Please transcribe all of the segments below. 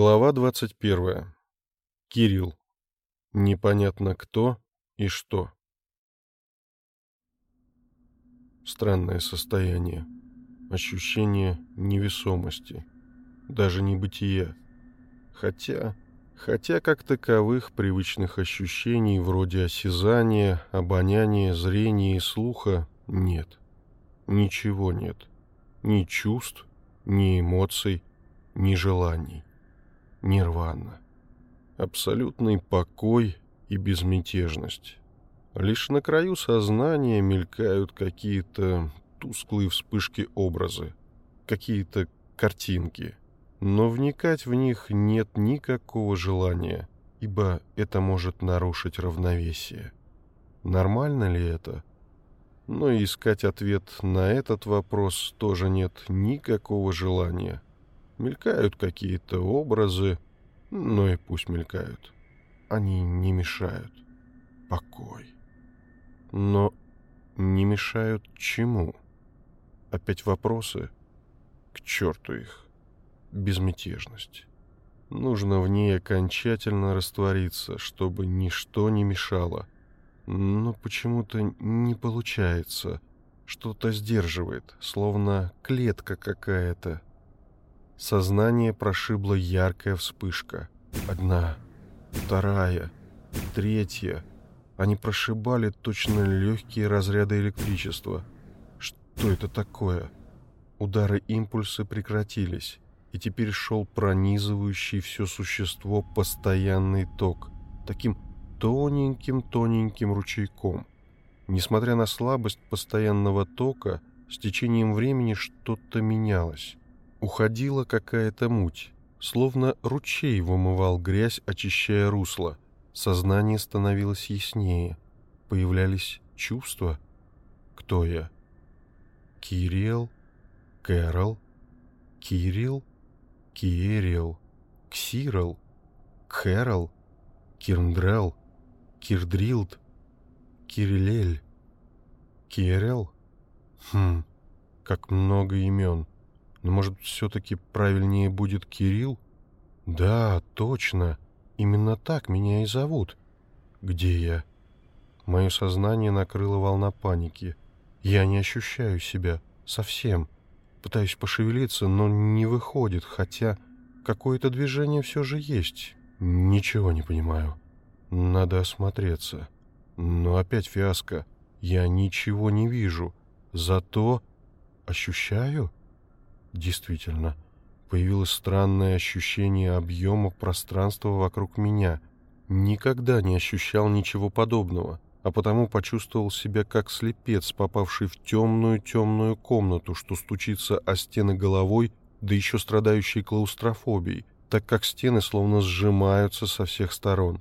Глава 21. Кирилл. Непонятно кто и что. Странное состояние. Ощущение невесомости. Даже не бытия. Хотя, хотя как таковых привычных ощущений вроде осязания, обоняния, зрения и слуха нет. Ничего нет. Ни чувств, ни эмоций, ни желаний нирвана. Абсолютный покой и безмятежность. Лишь на краю сознания мелькают какие-то тусклые вспышки образы, какие-то картинки. Но вникать в них нет никакого желания, ибо это может нарушить равновесие. Нормально ли это? Но искать ответ на этот вопрос тоже нет никакого желания – Мелькают какие-то образы, но и пусть мелькают. Они не мешают. Покой. Но не мешают чему? Опять вопросы? К черту их. Безмятежность. Нужно в ней окончательно раствориться, чтобы ничто не мешало. Но почему-то не получается. Что-то сдерживает, словно клетка какая-то, Сознание прошибла яркая вспышка. Одна, вторая, третья. Они прошибали точно легкие разряды электричества. Что это такое? Удары импульсы прекратились, и теперь шел пронизывающий все существо постоянный ток, таким тоненьким-тоненьким ручейком. Несмотря на слабость постоянного тока, с течением времени что-то менялось. Уходила какая-то муть, словно ручей вымывал грязь, очищая русло. Сознание становилось яснее. Появлялись чувства. Кто я? Кирилл? Кэрол? Кирилл? Кирилл? Ксирл? Кэрол? Кирндрел? Кирдрилд? Кирилель? Кирилл? Хм, как много имен. Но, может, все-таки правильнее будет Кирилл? Да, точно. Именно так меня и зовут. Где я? Мое сознание накрыло волна паники. Я не ощущаю себя. Совсем. Пытаюсь пошевелиться, но не выходит, хотя какое-то движение все же есть. Ничего не понимаю. Надо осмотреться. Но опять фиаско. Я ничего не вижу. Зато ощущаю... Действительно, появилось странное ощущение объема пространства вокруг меня. Никогда не ощущал ничего подобного, а потому почувствовал себя как слепец, попавший в темную-темную комнату, что стучится о стены головой, да еще страдающий клаустрофобией, так как стены словно сжимаются со всех сторон.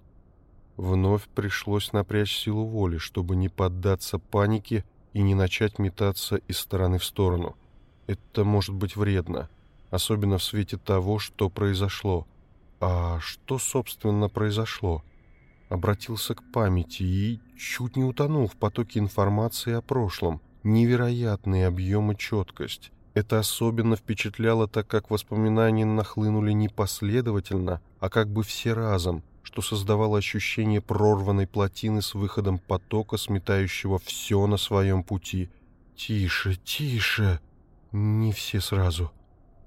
Вновь пришлось напрячь силу воли, чтобы не поддаться панике и не начать метаться из стороны в сторону — это может быть вредно, особенно в свете того, что произошло. А что, собственно, произошло? Обратился к памяти и чуть не утонул в потоке информации о прошлом. Невероятные объемы четкость. Это особенно впечатляло, так как воспоминания нахлынули не последовательно, а как бы все разом, что создавало ощущение прорванной плотины с выходом потока, сметающего все на своем пути. «Тише, тише!» Не все сразу.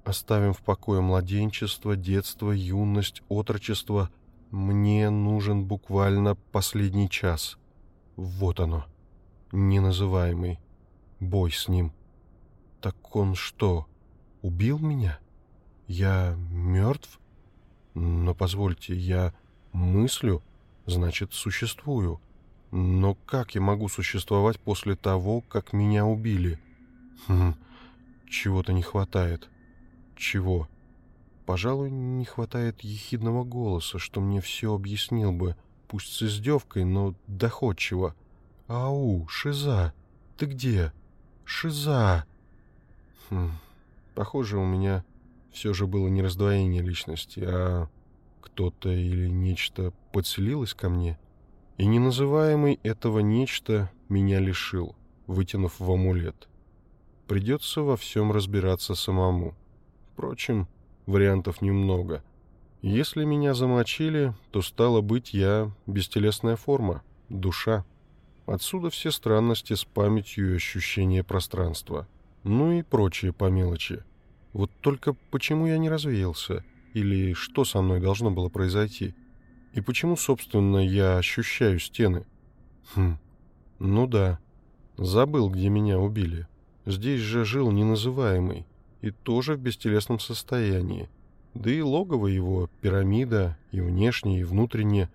Оставим в покое младенчество, детство, юность, отрочество. Мне нужен буквально последний час. Вот оно. Неназываемый. Бой с ним. Так он что, убил меня? Я мертв? Но позвольте, я мыслю, значит, существую. Но как я могу существовать после того, как меня убили? Хм, чего-то не хватает. Чего? Пожалуй, не хватает ехидного голоса, что мне все объяснил бы, пусть с издевкой, но доходчиво. «Ау, Шиза! Ты где? Шиза!» хм, Похоже, у меня все же было не раздвоение личности, а кто-то или нечто подселилось ко мне. И неназываемый этого нечто меня лишил, вытянув в амулет. Придется во всем разбираться самому. Впрочем, вариантов немного. Если меня замочили, то стало быть я бестелесная форма, душа. Отсюда все странности с памятью и ощущение пространства. Ну и прочие по мелочи. Вот только почему я не развеялся? Или что со мной должно было произойти? И почему, собственно, я ощущаю стены? Хм, ну да, забыл, где меня убили. Здесь же жил неназываемый, и тоже в бестелесном состоянии. Да и логово его, пирамида, и внешне, и внутренне.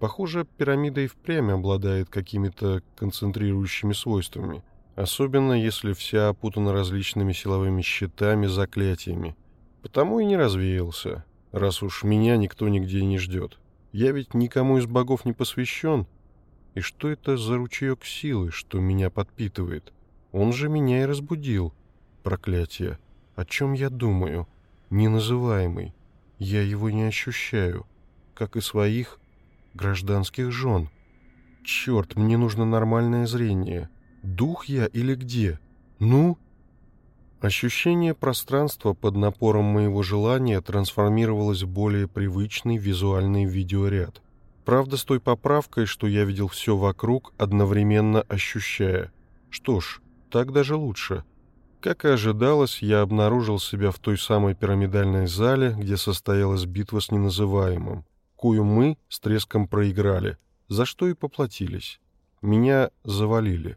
Похоже, пирамида и впрямь обладает какими-то концентрирующими свойствами. Особенно, если вся опутана различными силовыми щитами, заклятиями. Потому и не развеялся, раз уж меня никто нигде не ждет. Я ведь никому из богов не посвящен. И что это за ручеек силы, что меня подпитывает? Он же меня и разбудил. Проклятие. О чем я думаю? Неназываемый. Я его не ощущаю. Как и своих гражданских жен. Черт, мне нужно нормальное зрение. Дух я или где? Ну? Ощущение пространства под напором моего желания трансформировалось в более привычный визуальный видеоряд. Правда, с той поправкой, что я видел все вокруг, одновременно ощущая. Что ж, так даже лучше. Как и ожидалось, я обнаружил себя в той самой пирамидальной зале, где состоялась битва с неназываемым, кую мы с треском проиграли, за что и поплатились. Меня завалили.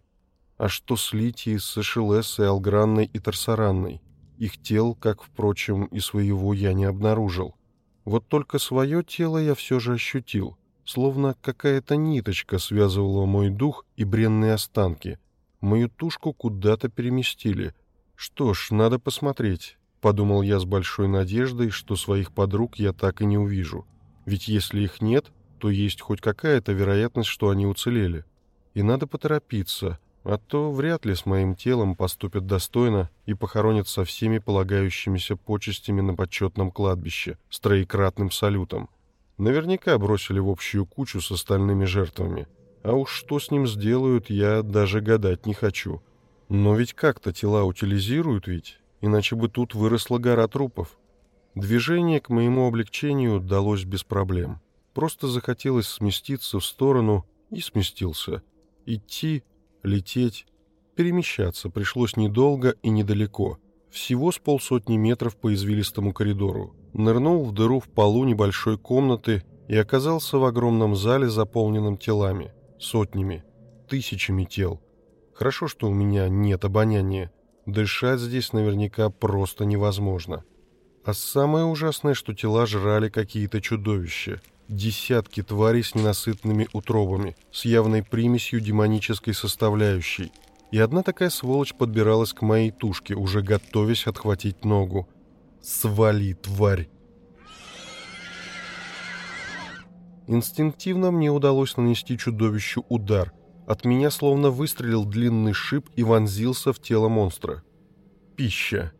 А что с Литией, с Эшелессой, Алгранной и Тарсаранной? Их тел, как, впрочем, и своего я не обнаружил. Вот только свое тело я все же ощутил, словно какая-то ниточка связывала мой дух и бренные останки. Мою тушку куда-то переместили. Что ж, надо посмотреть. Подумал я с большой надеждой, что своих подруг я так и не увижу. Ведь если их нет, то есть хоть какая-то вероятность, что они уцелели. И надо поторопиться — а то вряд ли с моим телом поступят достойно и похоронят со всеми полагающимися почестями на почетном кладбище с троекратным салютом. Наверняка бросили в общую кучу с остальными жертвами. А уж что с ним сделают, я даже гадать не хочу. Но ведь как-то тела утилизируют ведь, иначе бы тут выросла гора трупов. Движение к моему облегчению далось без проблем. Просто захотелось сместиться в сторону и сместился. Идти лететь, перемещаться пришлось недолго и недалеко. Всего с полсотни метров по извилистому коридору. Нырнул в дыру в полу небольшой комнаты и оказался в огромном зале, заполненном телами. Сотнями, тысячами тел. Хорошо, что у меня нет обоняния. Дышать здесь наверняка просто невозможно. А самое ужасное, что тела жрали какие-то чудовища – десятки тварей с ненасытными утробами, с явной примесью демонической составляющей. И одна такая сволочь подбиралась к моей тушке, уже готовясь отхватить ногу. «Свали, тварь!» Инстинктивно мне удалось нанести чудовищу удар. От меня словно выстрелил длинный шип и вонзился в тело монстра. Пища.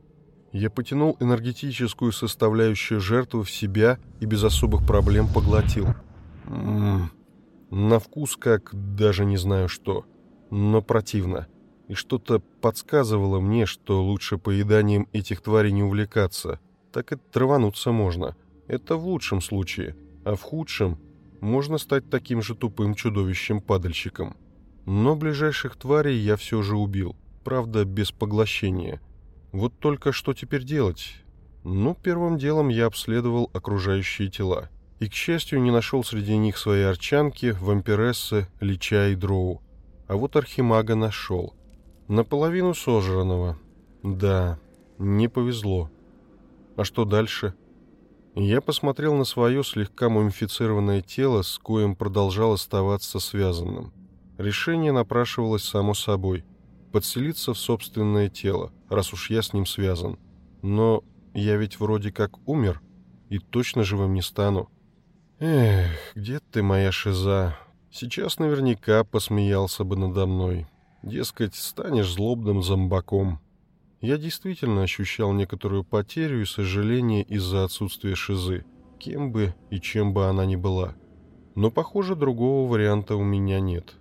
Я потянул энергетическую составляющую жертвы в себя и без особых проблем поглотил. М -м -м. На вкус как даже не знаю что, но противно. И что-то подсказывало мне, что лучше поеданием этих тварей не увлекаться. Так и травануться можно. Это в лучшем случае. А в худшем можно стать таким же тупым чудовищем-падальщиком. Но ближайших тварей я все же убил. Правда, без поглощения. Вот только что теперь делать? Ну, первым делом я обследовал окружающие тела. И, к счастью, не нашел среди них своей арчанки, вампирессы, лича и дроу. А вот архимага нашел. Наполовину сожранного. Да, не повезло. А что дальше? Я посмотрел на свое слегка мумифицированное тело, с коим продолжал оставаться связанным. Решение напрашивалось само собой — подселиться в собственное тело, раз уж я с ним связан. Но я ведь вроде как умер и точно живым не стану. Эх, где ты, моя шиза? Сейчас наверняка посмеялся бы надо мной. Дескать, станешь злобным зомбаком. Я действительно ощущал некоторую потерю и сожаление из-за отсутствия шизы, кем бы и чем бы она ни была. Но, похоже, другого варианта у меня нет.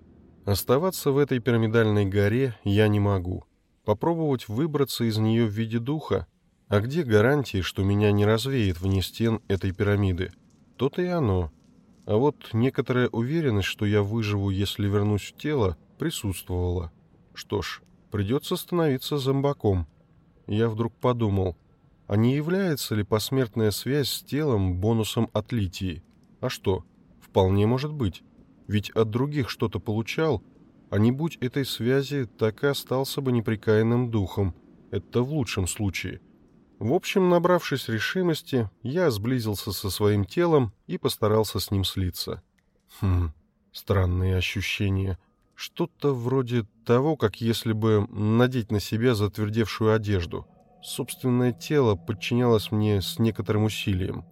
Оставаться в этой пирамидальной горе я не могу. Попробовать выбраться из нее в виде духа? А где гарантии, что меня не развеет вне стен этой пирамиды? То-то и оно. А вот некоторая уверенность, что я выживу, если вернусь в тело, присутствовала. Что ж, придется становиться зомбаком. Я вдруг подумал, а не является ли посмертная связь с телом бонусом отлитии? А что? Вполне может быть. Ведь от других что-то получал, а не будь этой связи, так и остался бы неприкаянным духом. Это в лучшем случае. В общем, набравшись решимости, я сблизился со своим телом и постарался с ним слиться. Хм, странные ощущения. Что-то вроде того, как если бы надеть на себя затвердевшую одежду. Собственное тело подчинялось мне с некоторым усилием.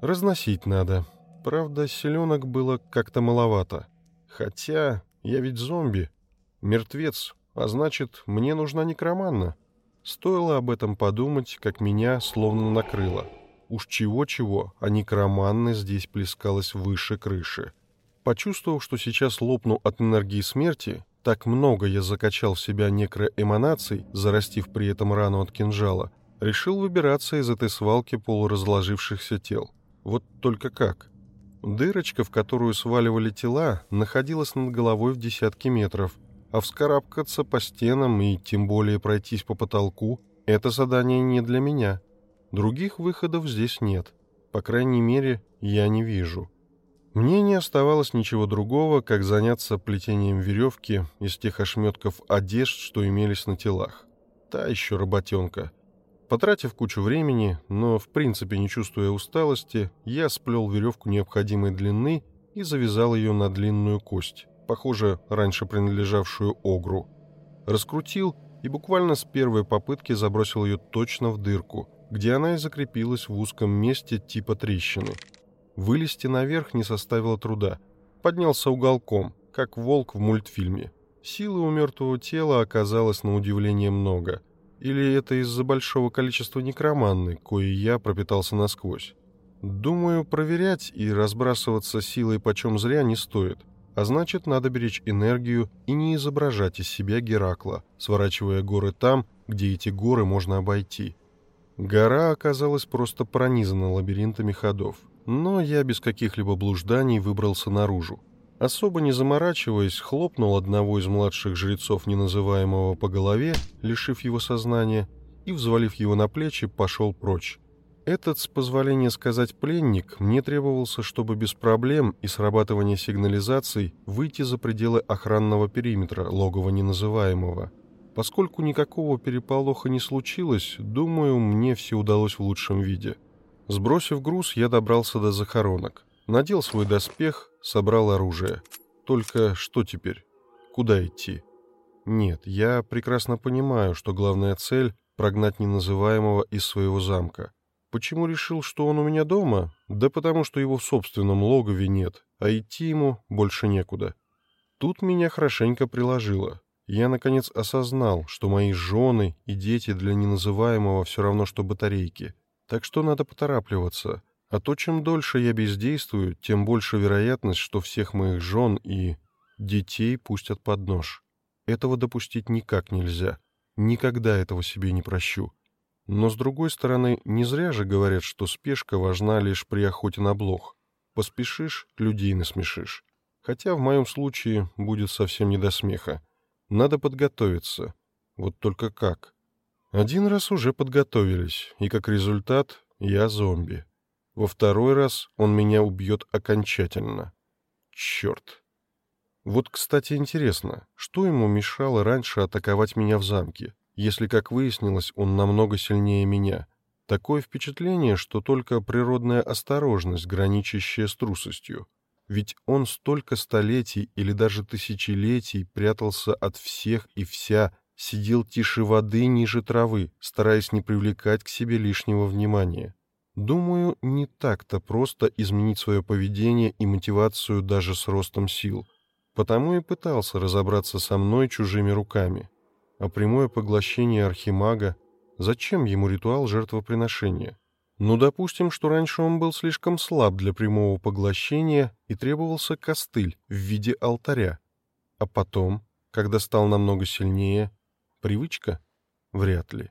Разносить надо. Правда, селенок было как-то маловато. Хотя я ведь зомби, мертвец, а значит, мне нужна некроманна. Стоило об этом подумать, как меня словно накрыло. Уж чего-чего, а некроманна здесь плескалась выше крыши. Почувствовав, что сейчас лопну от энергии смерти, так много я закачал в себя некроэманаций, зарастив при этом рану от кинжала, решил выбираться из этой свалки полуразложившихся тел. Вот только как? Дырочка, в которую сваливали тела, находилась над головой в десятки метров, а вскарабкаться по стенам и тем более пройтись по потолку – это задание не для меня. Других выходов здесь нет. По крайней мере, я не вижу. Мне не оставалось ничего другого, как заняться плетением веревки из тех ошметков одежд, что имелись на телах. Та еще работенка – Потратив кучу времени, но в принципе не чувствуя усталости, я сплел веревку необходимой длины и завязал ее на длинную кость, похоже, раньше принадлежавшую огру. Раскрутил и буквально с первой попытки забросил ее точно в дырку, где она и закрепилась в узком месте типа трещины. Вылезти наверх не составило труда. Поднялся уголком, как волк в мультфильме. Силы у мертвого тела оказалось на удивление много – или это из-за большого количества некроманны, кое я пропитался насквозь? Думаю, проверять и разбрасываться силой почем зря не стоит. А значит, надо беречь энергию и не изображать из себя Геракла, сворачивая горы там, где эти горы можно обойти. Гора оказалась просто пронизана лабиринтами ходов, но я без каких-либо блужданий выбрался наружу. Особо не заморачиваясь, хлопнул одного из младших жрецов неназываемого по голове, лишив его сознания, и, взвалив его на плечи, пошел прочь. Этот, с позволения сказать пленник, мне требовался, чтобы без проблем и срабатывания сигнализаций выйти за пределы охранного периметра логова неназываемого. Поскольку никакого переполоха не случилось, думаю, мне все удалось в лучшем виде. Сбросив груз, я добрался до захоронок. Надел свой доспех, собрал оружие. Только что теперь? Куда идти? Нет, я прекрасно понимаю, что главная цель — прогнать неназываемого из своего замка. Почему решил, что он у меня дома? Да потому, что его в собственном логове нет, а идти ему больше некуда. Тут меня хорошенько приложило. Я, наконец, осознал, что мои жены и дети для неназываемого все равно, что батарейки. Так что надо поторапливаться. А то, чем дольше я бездействую, тем больше вероятность, что всех моих жен и детей пустят под нож. Этого допустить никак нельзя. Никогда этого себе не прощу. Но, с другой стороны, не зря же говорят, что спешка важна лишь при охоте на блох. Поспешишь — людей насмешишь. Хотя в моем случае будет совсем не до смеха. Надо подготовиться. Вот только как? Один раз уже подготовились, и как результат я зомби. Во второй раз он меня убьет окончательно. Черт. Вот, кстати, интересно, что ему мешало раньше атаковать меня в замке, если, как выяснилось, он намного сильнее меня? Такое впечатление, что только природная осторожность, граничащая с трусостью. Ведь он столько столетий или даже тысячелетий прятался от всех и вся, сидел тише воды ниже травы, стараясь не привлекать к себе лишнего внимания. Думаю, не так-то просто изменить свое поведение и мотивацию даже с ростом сил. Потому и пытался разобраться со мной чужими руками. А прямое поглощение архимага, зачем ему ритуал жертвоприношения? Ну, допустим, что раньше он был слишком слаб для прямого поглощения и требовался костыль в виде алтаря. А потом, когда стал намного сильнее, привычка? Вряд ли.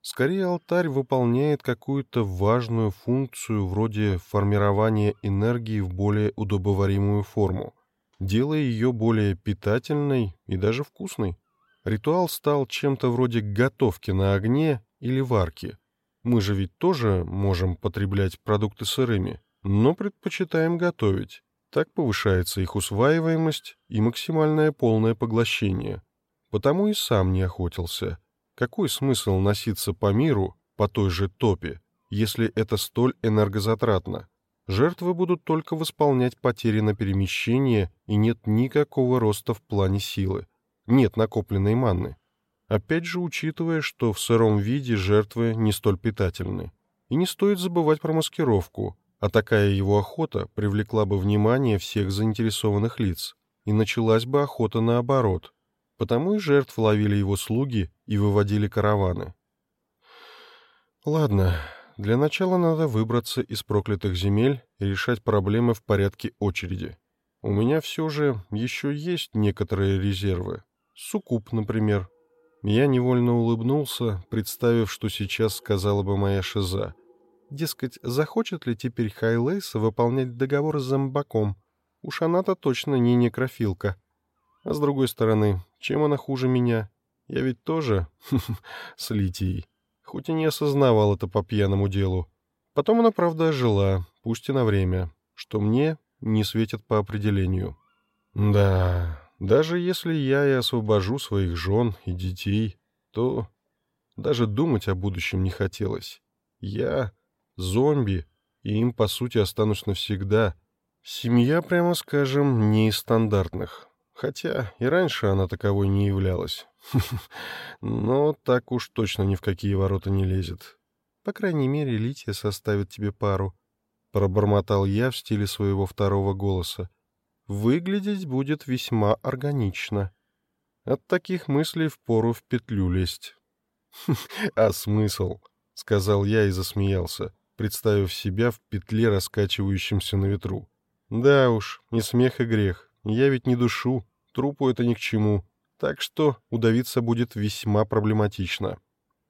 Скорее, алтарь выполняет какую-то важную функцию вроде формирования энергии в более удобоваримую форму, делая ее более питательной и даже вкусной. Ритуал стал чем-то вроде готовки на огне или варки. Мы же ведь тоже можем потреблять продукты сырыми, но предпочитаем готовить. Так повышается их усваиваемость и максимальное полное поглощение. Потому и сам не охотился. Какой смысл носиться по миру, по той же топе, если это столь энергозатратно? Жертвы будут только восполнять потери на перемещение, и нет никакого роста в плане силы. Нет накопленной манны. Опять же, учитывая, что в сыром виде жертвы не столь питательны. И не стоит забывать про маскировку – а такая его охота привлекла бы внимание всех заинтересованных лиц, и началась бы охота наоборот. Потому и жертв ловили его слуги и выводили караваны. Ладно, для начала надо выбраться из проклятых земель и решать проблемы в порядке очереди. У меня все же еще есть некоторые резервы. Сукуп, например. Я невольно улыбнулся, представив, что сейчас сказала бы моя шиза — Дескать, захочет ли теперь Хайлейс выполнять договор с зомбаком? Уж она-то точно не некрофилка. А с другой стороны, чем она хуже меня? Я ведь тоже с Литией. Хоть и не осознавал это по пьяному делу. Потом она, правда, жила, пусть и на время, что мне не светит по определению. Да, даже если я и освобожу своих жен и детей, то даже думать о будущем не хотелось. Я зомби, и им, по сути, останусь навсегда. Семья, прямо скажем, не из стандартных. Хотя и раньше она таковой не являлась. Но так уж точно ни в какие ворота не лезет. По крайней мере, Лития составит тебе пару. Пробормотал я в стиле своего второго голоса. Выглядеть будет весьма органично. От таких мыслей впору в петлю лезть. «А смысл?» — сказал я и засмеялся представив себя в петле, раскачивающемся на ветру. Да уж, не смех и грех. Я ведь не душу, трупу это ни к чему. Так что удавиться будет весьма проблематично.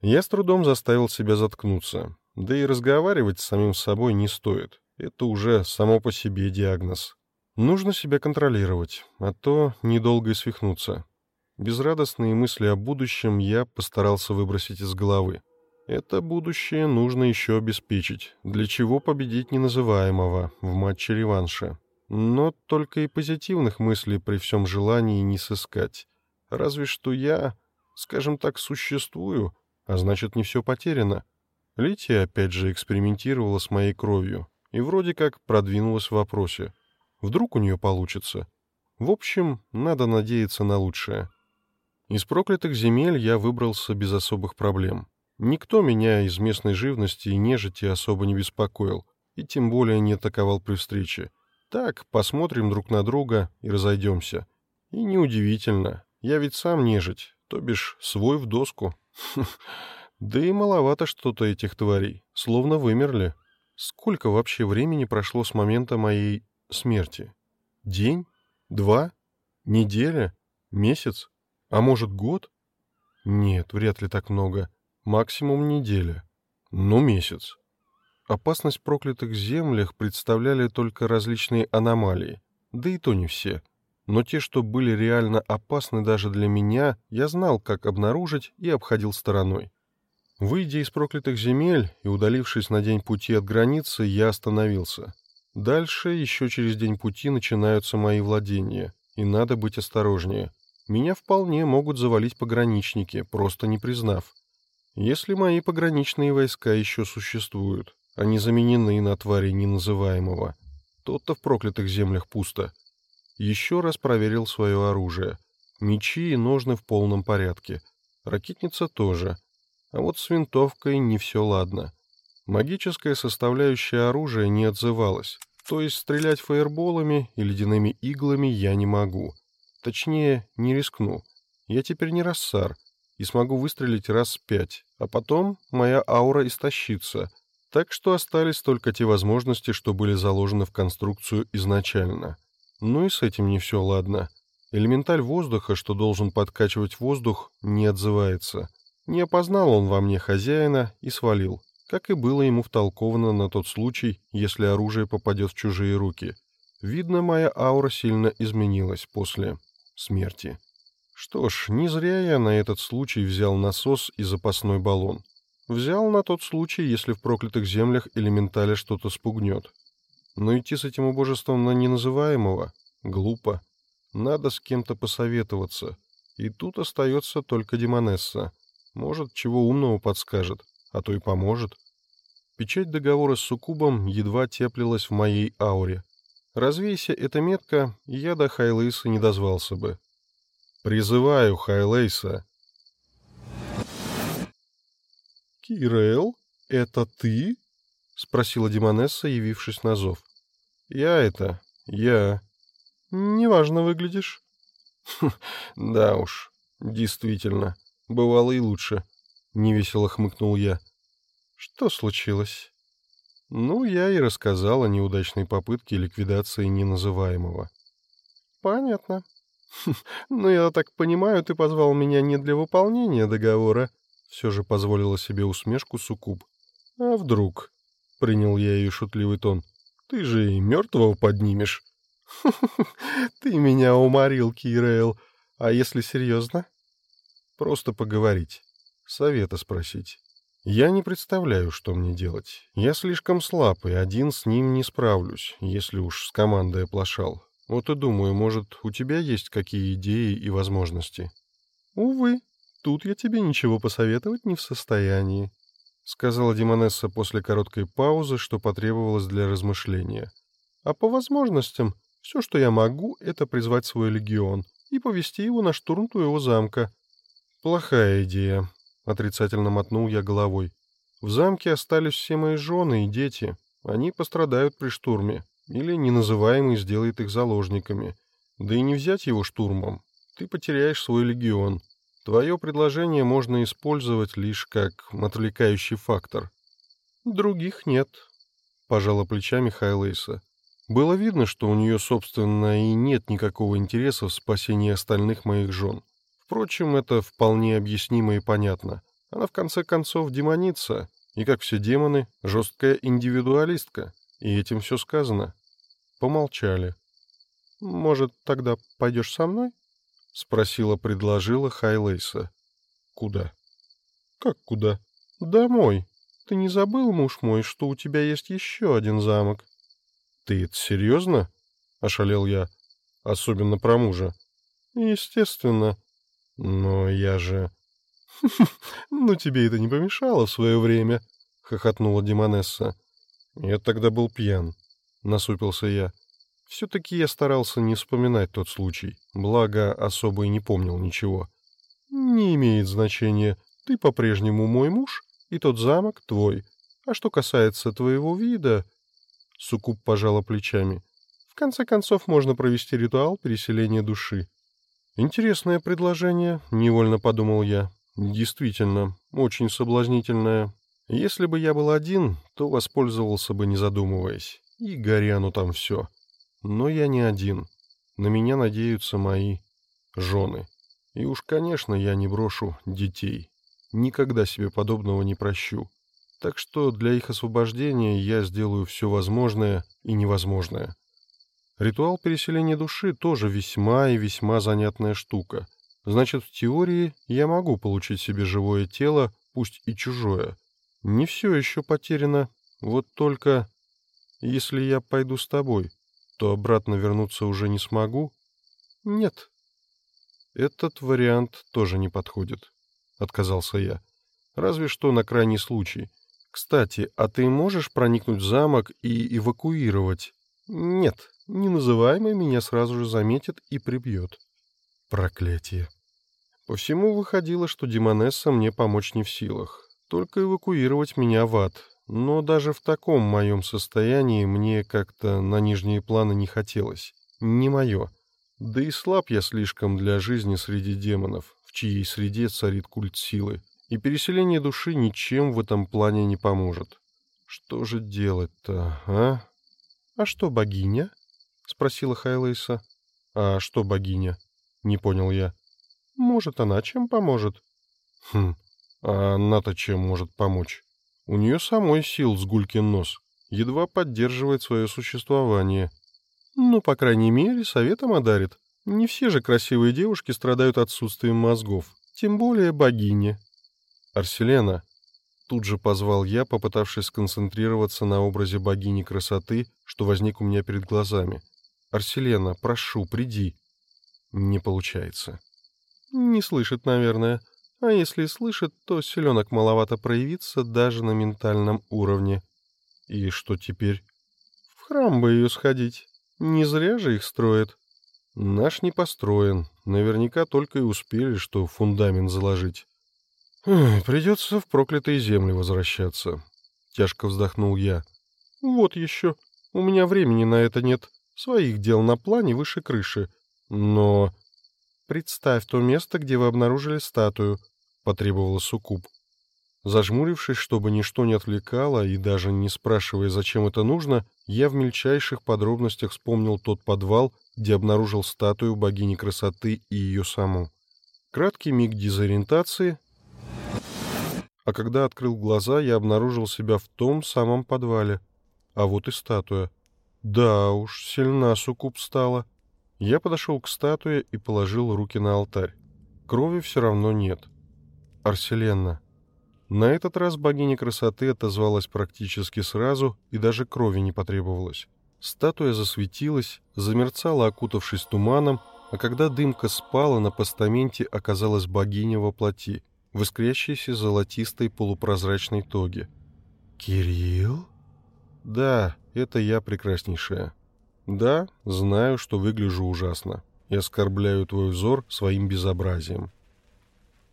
Я с трудом заставил себя заткнуться. Да и разговаривать с самим собой не стоит. Это уже само по себе диагноз. Нужно себя контролировать, а то недолго и свихнуться. Безрадостные мысли о будущем я постарался выбросить из головы. Это будущее нужно еще обеспечить, для чего победить неназываемого в матче реванша. Но только и позитивных мыслей при всем желании не сыскать. Разве что я, скажем так, существую, а значит, не все потеряно. Лития опять же экспериментировала с моей кровью и вроде как продвинулась в вопросе. Вдруг у нее получится. В общем, надо надеяться на лучшее. Из проклятых земель я выбрался без особых проблем. Никто меня из местной живности и нежити особо не беспокоил, и тем более не атаковал при встрече. Так, посмотрим друг на друга и разойдемся. И неудивительно, я ведь сам нежить, то бишь свой в доску. Да и маловато что-то этих тварей, словно вымерли. Сколько вообще времени прошло с момента моей смерти? День? Два? Неделя? Месяц? А может, год? Нет, вряд ли так много. Максимум неделя. Ну, месяц. Опасность в проклятых землях представляли только различные аномалии. Да и то не все. Но те, что были реально опасны даже для меня, я знал, как обнаружить и обходил стороной. Выйдя из проклятых земель и удалившись на день пути от границы, я остановился. Дальше, еще через день пути, начинаются мои владения, и надо быть осторожнее. Меня вполне могут завалить пограничники, просто не признав. Если мои пограничные войска еще существуют, они заменены на твари неназываемого, то-то в проклятых землях пусто. Еще раз проверил свое оружие. Мечи и ножны в полном порядке. Ракетница тоже. А вот с винтовкой не все ладно. Магическая составляющая оружия не отзывалась, то есть стрелять фаерболами и ледяными иглами я не могу. Точнее, не рискну. Я теперь не рассар, и смогу выстрелить раз пять, а потом моя аура истощится, так что остались только те возможности, что были заложены в конструкцию изначально. Ну и с этим не все ладно. Элементаль воздуха, что должен подкачивать воздух, не отзывается. Не опознал он во мне хозяина и свалил, как и было ему втолковано на тот случай, если оружие попадет в чужие руки. Видно, моя аура сильно изменилась после смерти. Что ж, не зря я на этот случай взял насос и запасной баллон. Взял на тот случай, если в проклятых землях элементаля что-то спугнет. Но идти с этим убожеством на неназываемого — глупо. Надо с кем-то посоветоваться. И тут остается только Демонесса. Может, чего умного подскажет, а то и поможет. Печать договора с Сукубом едва теплилась в моей ауре. Развейся эта метка, я до Хайлейса не дозвался бы. «Призываю Хайлейса!» «Кирелл, это ты?» — спросила Демонесса, явившись на зов. «Я это... я...» «Неважно выглядишь». «Да уж, действительно, бывало и лучше», — невесело хмыкнул я. «Что случилось?» Ну, я и рассказал о неудачной попытке ликвидации неназываемого. «Понятно. Ну, я так понимаю, ты позвал меня не для выполнения договора?» Все же позволила себе усмешку Сукуб. «А вдруг?» — принял я ее шутливый тон. «Ты же и мертвого поднимешь». «Ты меня уморил, Кирейл. А если серьезно?» «Просто поговорить. Совета спросить». Я не представляю, что мне делать. Я слишком слаб, и один с ним не справлюсь, если уж с командой оплошал. Вот и думаю, может, у тебя есть какие идеи и возможности? Увы, тут я тебе ничего посоветовать не в состоянии, сказала Димонесса после короткой паузы, что потребовалось для размышления. А по возможностям, все, что я могу, это призвать свой легион и повести его на штурм твоего замка. Плохая идея, Отрицательно мотнул я головой. В замке остались все мои жены и дети. Они пострадают при штурме. Или неназываемый сделает их заложниками. Да и не взять его штурмом. Ты потеряешь свой легион. Твое предложение можно использовать лишь как отвлекающий фактор. Других нет, — пожала плечами Хайлейса. Было видно, что у нее, собственно, и нет никакого интереса в спасении остальных моих жен. Впрочем, это вполне объяснимо и понятно. Она, в конце концов, демоница, и, как все демоны, жесткая индивидуалистка, и этим все сказано. Помолчали. «Может, тогда пойдешь со мной?» — спросила, предложила Хайлейса. «Куда?» «Как куда?» «Домой. Ты не забыл, муж мой, что у тебя есть еще один замок?» «Ты это серьезно?» — ошалел я. «Особенно про мужа». «Естественно. «Но я же...» «Ну, тебе это не помешало в свое время», — хохотнула Демонесса. «Я тогда был пьян», — насупился я. Все-таки я старался не вспоминать тот случай, благо особо и не помнил ничего. «Не имеет значения. Ты по-прежнему мой муж, и тот замок твой. А что касается твоего вида...» Сукуб пожала плечами. «В конце концов, можно провести ритуал переселения души. «Интересное предложение», — невольно подумал я. «Действительно, очень соблазнительное. Если бы я был один, то воспользовался бы, не задумываясь. И горяну там все. Но я не один. На меня надеются мои жены. И уж, конечно, я не брошу детей. Никогда себе подобного не прощу. Так что для их освобождения я сделаю все возможное и невозможное. Ритуал переселения души тоже весьма и весьма занятная штука. Значит, в теории я могу получить себе живое тело, пусть и чужое. Не все еще потеряно. Вот только... Если я пойду с тобой, то обратно вернуться уже не смогу? Нет. Этот вариант тоже не подходит, — отказался я. Разве что на крайний случай. Кстати, а ты можешь проникнуть в замок и эвакуировать? Нет, неназываемый меня сразу же заметит и прибьет. Проклятие. По всему выходило, что Демонесса мне помочь не в силах, только эвакуировать меня в ад. Но даже в таком моем состоянии мне как-то на нижние планы не хотелось. Не мое. Да и слаб я слишком для жизни среди демонов, в чьей среде царит культ силы, и переселение души ничем в этом плане не поможет. Что же делать-то, а? А что богиня? — спросила Хайлейса. «А что богиня?» — не понял я. «Может, она чем поможет?» «Хм, А она-то чем может помочь? У нее самой сил с гулькин нос. Едва поддерживает свое существование. Ну, по крайней мере, советом одарит. Не все же красивые девушки страдают отсутствием мозгов. Тем более богиня. Арселена. Тут же позвал я, попытавшись сконцентрироваться на образе богини красоты, что возник у меня перед глазами. «Арселена, прошу, приди». Не получается. Не слышит, наверное. А если и слышит, то селенок маловато проявиться даже на ментальном уровне. И что теперь? В храм бы ее сходить. Не зря же их строят. Наш не построен. Наверняка только и успели, что фундамент заложить. Придется в проклятые земли возвращаться. Тяжко вздохнул я. Вот еще. У меня времени на это нет. Своих дел на плане выше крыши. Но... Представь то место, где вы обнаружили статую, потребовала Сукуб. Зажмурившись, чтобы ничто не отвлекало, и даже не спрашивая, зачем это нужно, я в мельчайших подробностях вспомнил тот подвал, где обнаружил статую богини красоты и ее саму. Краткий миг дезориентации, а когда открыл глаза, я обнаружил себя в том самом подвале. А вот и статуя. Да уж, сильна суккуб стала. Я подошел к статуе и положил руки на алтарь. Крови все равно нет. Арселенна. На этот раз богиня красоты отозвалась практически сразу, и даже крови не потребовалось. Статуя засветилась, замерцала, окутавшись туманом, а когда дымка спала, на постаменте оказалась богиня во плоти, в искрящейся золотистой полупрозрачной тоге. «Кирилл?» «Да, это я прекраснейшая. Да, знаю, что выгляжу ужасно и оскорбляю твой взор своим безобразием.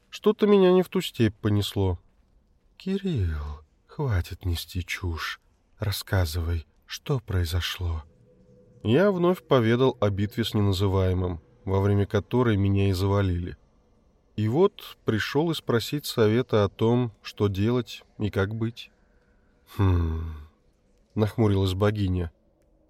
Что-то меня не в ту степь понесло. Кирилл, хватит нести чушь. Рассказывай, что произошло. Я вновь поведал о битве с неназываемым, во время которой меня и завалили. И вот пришел и спросить совета о том, что делать и как быть. Хм... Нахмурилась богиня.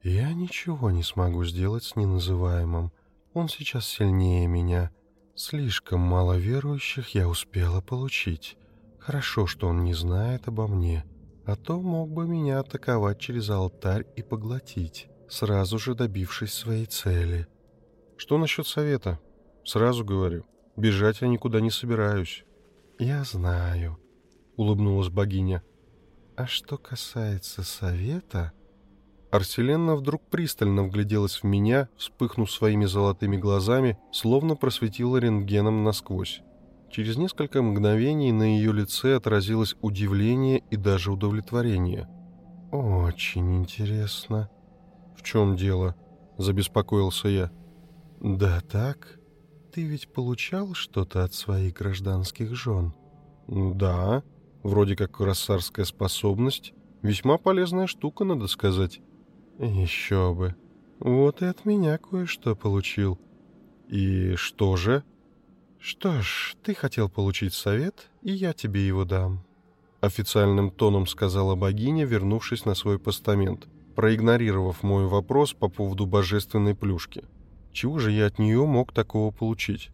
Я ничего не смогу сделать с неназываемым. Он сейчас сильнее меня. Слишком мало верующих я успела получить. Хорошо, что он не знает обо мне, а то мог бы меня атаковать через алтарь и поглотить, сразу же добившись своей цели. Что насчет совета? Сразу говорю, бежать я никуда не собираюсь. Я знаю, улыбнулась богиня. А что касается совета... Арселенна вдруг пристально вгляделась в меня, вспыхнув своими золотыми глазами, словно просветила рентгеном насквозь. Через несколько мгновений на ее лице отразилось удивление и даже удовлетворение. «Очень интересно». «В чем дело?» — забеспокоился я. «Да так. Ты ведь получал что-то от своих гражданских жен?» «Да. Вроде как рассарская способность. Весьма полезная штука, надо сказать». «Еще бы. Вот и от меня кое-что получил». «И что же?» «Что ж, ты хотел получить совет, и я тебе его дам», — официальным тоном сказала богиня, вернувшись на свой постамент, проигнорировав мой вопрос по поводу божественной плюшки. Чего же я от нее мог такого получить?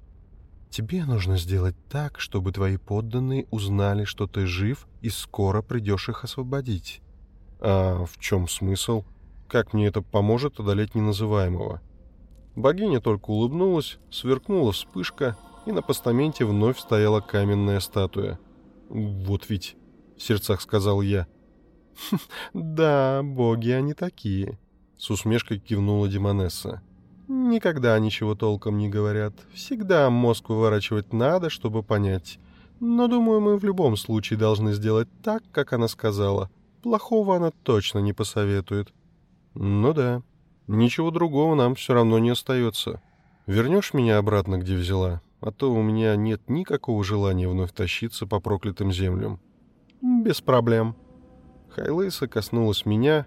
«Тебе нужно сделать так, чтобы твои подданные узнали, что ты жив и скоро придешь их освободить». «А в чем смысл?» Как мне это поможет одолеть неназываемого? Богиня только улыбнулась, сверкнула вспышка, и на постаменте вновь стояла каменная статуя. «Вот ведь», — в сердцах сказал я. «Хм, «Да, боги они такие», — с усмешкой кивнула Демонесса. «Никогда ничего толком не говорят. Всегда мозг выворачивать надо, чтобы понять. Но, думаю, мы в любом случае должны сделать так, как она сказала. Плохого она точно не посоветует». «Ну да. Ничего другого нам все равно не остается. Вернешь меня обратно, где взяла, а то у меня нет никакого желания вновь тащиться по проклятым землям». «Без проблем». Хайлейса коснулась меня,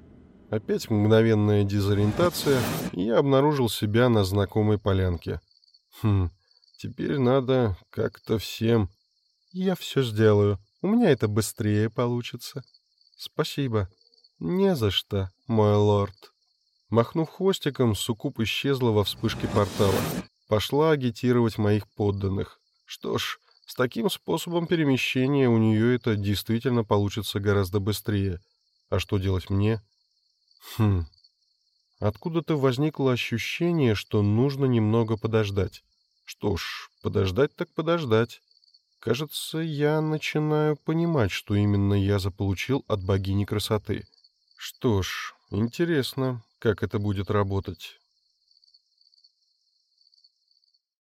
опять мгновенная дезориентация, и я обнаружил себя на знакомой полянке. «Хм, теперь надо как-то всем...» «Я все сделаю. У меня это быстрее получится». «Спасибо». «Не за что, мой лорд». Махнув хвостиком, Сукуп исчезла во вспышке портала. Пошла агитировать моих подданных. Что ж, С таким способом перемещения у нее это действительно получится гораздо быстрее. А что делать мне? Хм. Откуда-то возникло ощущение, что нужно немного подождать. Что ж, подождать так подождать. Кажется, я начинаю понимать, что именно я заполучил от богини красоты. Что ж, интересно, как это будет работать.